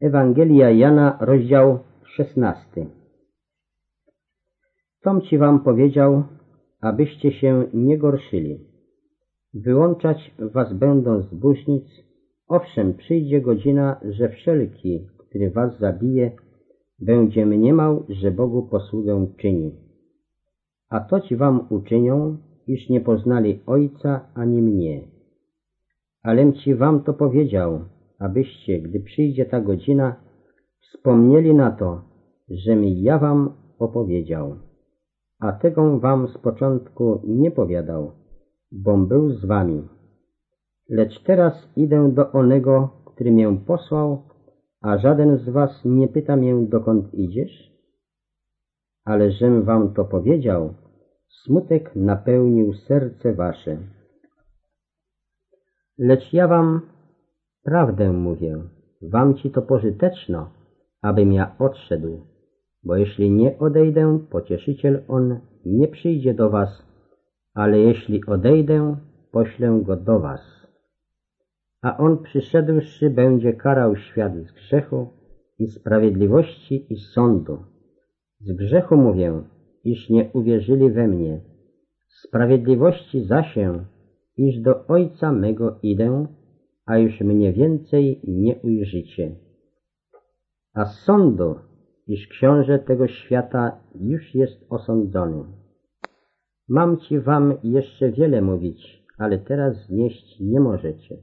Ewangelia Jana, rozdział 16. Tom ci wam powiedział, abyście się nie gorszyli. Wyłączać was będą z burznic, owszem, przyjdzie godzina, że wszelki, który was zabije, będzie mniemał, że Bogu posługę czyni. A to ci wam uczynią, iż nie poznali Ojca ani mnie. Alem ci wam to powiedział, abyście, gdy przyjdzie ta godzina, wspomnieli na to, że mi ja wam opowiedział. A tego wam z początku nie powiadał, bom był z wami. Lecz teraz idę do onego, który mię posłał, a żaden z was nie pyta mię, dokąd idziesz? Ale żem wam to powiedział, smutek napełnił serce wasze. Lecz ja wam prawdę mówię, wam ci to pożyteczno, abym ja odszedł, bo jeśli nie odejdę, pocieszyciel on nie przyjdzie do was, ale jeśli odejdę, poślę go do was. A on przyszedłszy będzie karał świat z grzechu i sprawiedliwości i sądu. Z grzechu mówię, iż nie uwierzyli we mnie. Sprawiedliwości zasię, iż do Ojca mego idę, a już mnie więcej nie ujrzycie. A sądu, iż książę tego świata już jest osądzony. Mam ci wam jeszcze wiele mówić, ale teraz znieść nie możecie.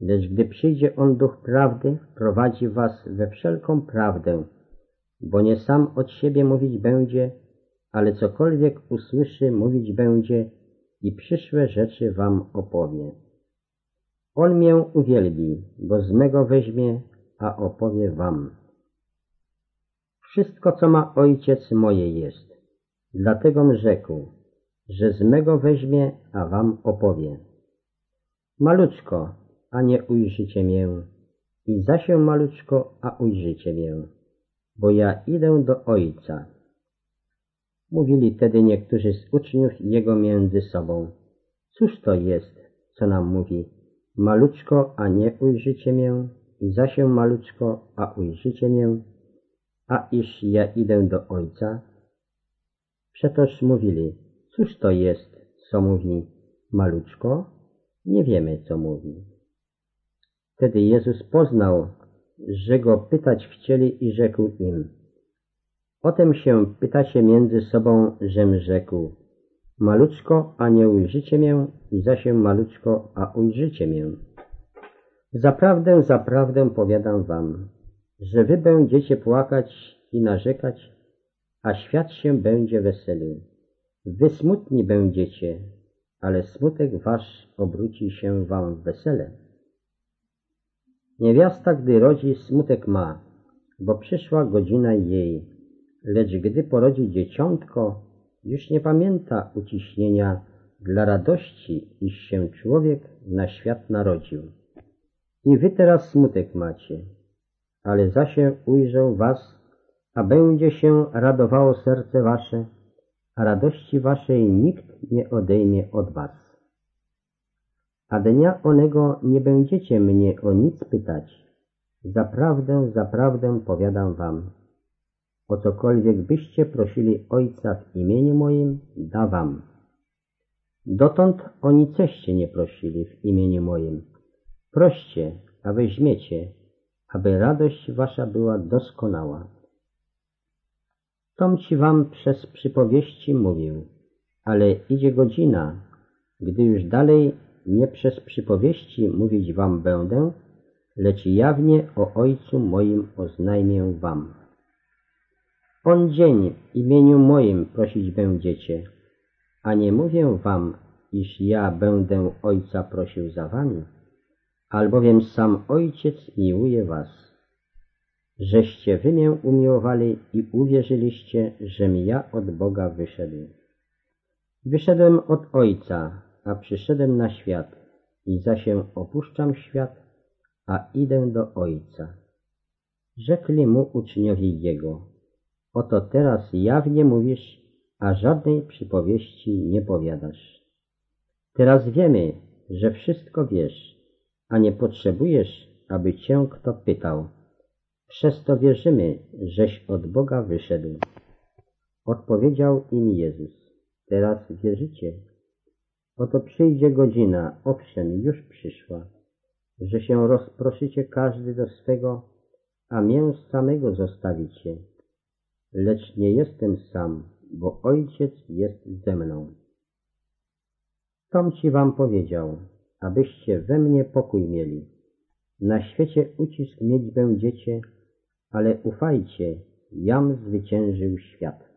Lecz gdy przyjdzie on duch prawdy, prowadzi was we wszelką prawdę, bo nie sam od siebie mówić będzie, ale cokolwiek usłyszy, mówić będzie i przyszłe rzeczy wam opowie. On mię uwielbi, bo z mego weźmie, a opowie wam. Wszystko, co ma ojciec, moje jest. Dlatego rzekł, że z mego weźmie, a wam opowie. Maluczko, a nie ujrzycie mię, i zasię maluczko, a ujrzycie mię, bo ja idę do Ojca. Mówili tedy niektórzy z uczniów Jego między sobą. Cóż to jest, co nam mówi? Maluczko, a nie ujrzycie mię, i zasię maluczko, a ujrzycie mię, a iż ja idę do Ojca? Przetoż mówili, cóż to jest, co mówi maluczko? Nie wiemy, co mówi. Wtedy Jezus poznał, że go pytać chcieli i rzekł im, o tym się pytacie między sobą, żem rzekł, maluczko, a nie ujrzycie mię, i zasie maluczko, a ujrzycie mię. Zaprawdę, zaprawdę powiadam wam, że wy będziecie płakać i narzekać, a świat się będzie weselił. Wy smutni będziecie, ale smutek wasz obróci się wam w wesele. Niewiasta, gdy rodzi, smutek ma, bo przyszła godzina jej, lecz gdy porodzi dzieciątko, już nie pamięta uciśnienia dla radości, iż się człowiek na świat narodził. I wy teraz smutek macie, ale zasie ujrzę was, a będzie się radowało serce wasze, a radości waszej nikt nie odejmie od was. A dnia onego nie będziecie mnie o nic pytać. Zaprawdę, zaprawdę powiadam wam, o cokolwiek byście prosili Ojca w imieniu moim, da wam. Dotąd o niceście nie prosili w imieniu moim. Proście, a weźmiecie, aby radość wasza była doskonała. Tom ci wam przez przypowieści mówił, ale idzie godzina, gdy już dalej nie przez przypowieści mówić wam będę, lecz jawnie o Ojcu moim oznajmię wam. On dzień w imieniu moim prosić będziecie, a nie mówię wam, iż ja będę Ojca prosił za wami, albowiem sam Ojciec miłuje was, żeście wy mię umiłowali i uwierzyliście, żem ja od Boga wyszedł. Wyszedłem od Ojca, a przyszedłem na świat i się opuszczam świat, a idę do Ojca. Rzekli mu uczniowie Jego, Oto teraz jawnie mówisz, a żadnej przypowieści nie powiadasz. Teraz wiemy, że wszystko wiesz, a nie potrzebujesz, aby cię kto pytał. Przez to wierzymy, żeś od Boga wyszedł. Odpowiedział im Jezus. Teraz wierzycie? Oto przyjdzie godzina, owszem, już przyszła, że się rozproszycie każdy do swego, a mię samego zostawicie. Lecz nie jestem sam, bo Ojciec jest ze mną. Tom ci wam powiedział, abyście we mnie pokój mieli. Na świecie ucisk mieć będziecie, ale ufajcie, jam zwyciężył świat.